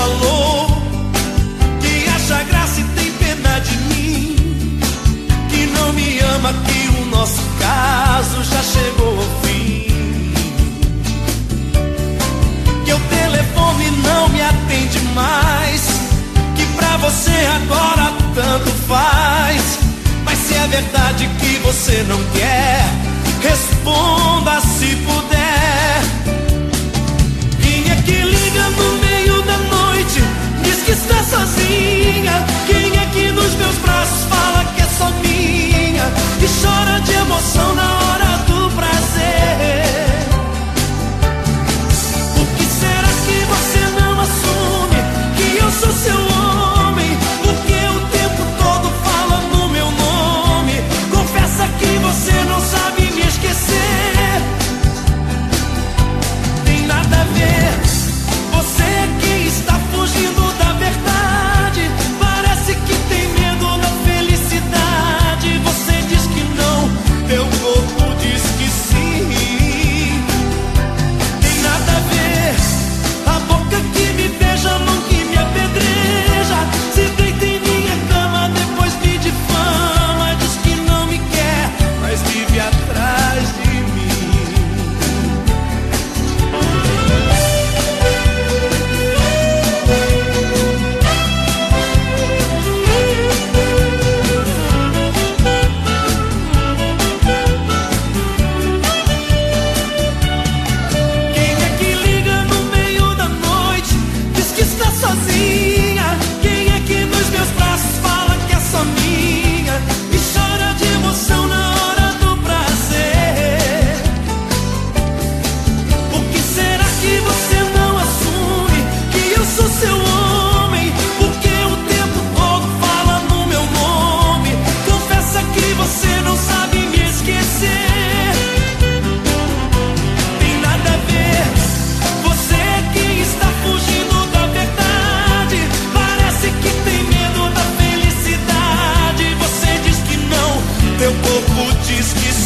falou que acha graça e tem pena de mim, que não me ama, que o nosso caso já chegou ao fim. Que o telefone não me atende mais, que pra você agora tanto faz. Mas se é verdade que você não quer, responda se puder. teu corpo diz que